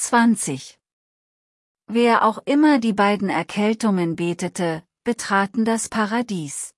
20. Wer auch immer die beiden Erkältungen betete, betraten das Paradies.